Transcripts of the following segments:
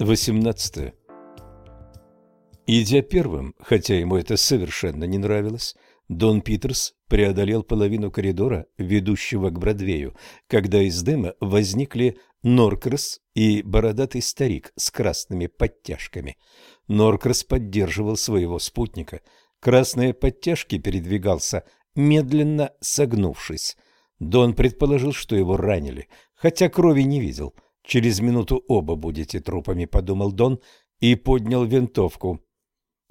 18. Идя первым, хотя ему это совершенно не нравилось, Дон Питерс преодолел половину коридора, ведущего к Бродвею, когда из дыма возникли Норкрос и бородатый старик с красными подтяжками. Норкрос поддерживал своего спутника. Красные подтяжки передвигался, медленно согнувшись. Дон предположил, что его ранили, хотя крови не видел. «Через минуту оба будете трупами», — подумал Дон и поднял винтовку.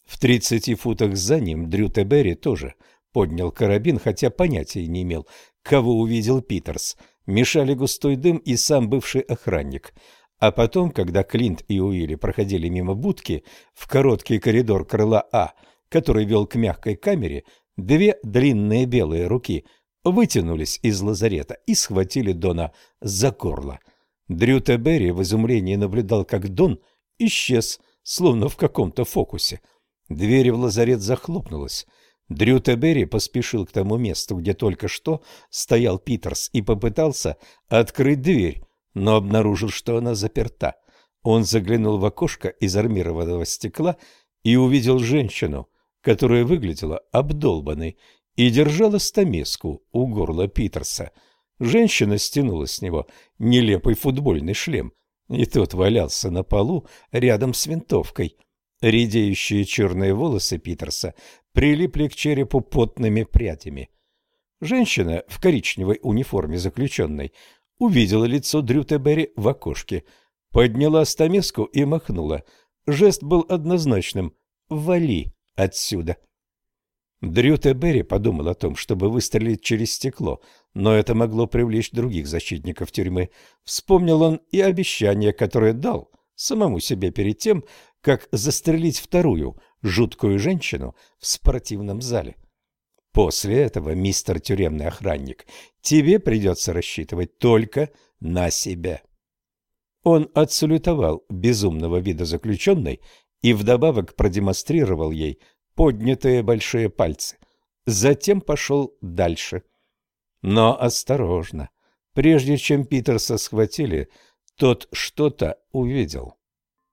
В тридцати футах за ним Дрю Тебери тоже поднял карабин, хотя понятия не имел, кого увидел Питерс. Мешали густой дым и сам бывший охранник. А потом, когда Клинт и Уилли проходили мимо будки в короткий коридор крыла А, который вел к мягкой камере, две длинные белые руки вытянулись из лазарета и схватили Дона за горло. Дрю Тебери в изумлении наблюдал, как Дон исчез, словно в каком-то фокусе. Дверь в лазарет захлопнулась. Дрю Тебери поспешил к тому месту, где только что стоял Питерс, и попытался открыть дверь, но обнаружил, что она заперта. Он заглянул в окошко из армированного стекла и увидел женщину, которая выглядела обдолбанной и держала стамеску у горла Питерса. Женщина стянула с него нелепый футбольный шлем, и тот валялся на полу рядом с винтовкой. Редеющие черные волосы Питерса прилипли к черепу потными прядями. Женщина в коричневой униформе заключенной увидела лицо Дрютебери в окошке, подняла стамеску и махнула. Жест был однозначным «Вали отсюда!». Дрютебери подумал о том, чтобы выстрелить через стекло, но это могло привлечь других защитников тюрьмы. Вспомнил он и обещание, которое дал самому себе перед тем, как застрелить вторую жуткую женщину в спортивном зале. После этого, мистер тюремный охранник, тебе придется рассчитывать только на себя. Он отсалютовал безумного вида заключенной и вдобавок продемонстрировал ей поднятые большие пальцы. Затем пошел дальше. Но осторожно. Прежде чем Питерса схватили, тот что-то увидел.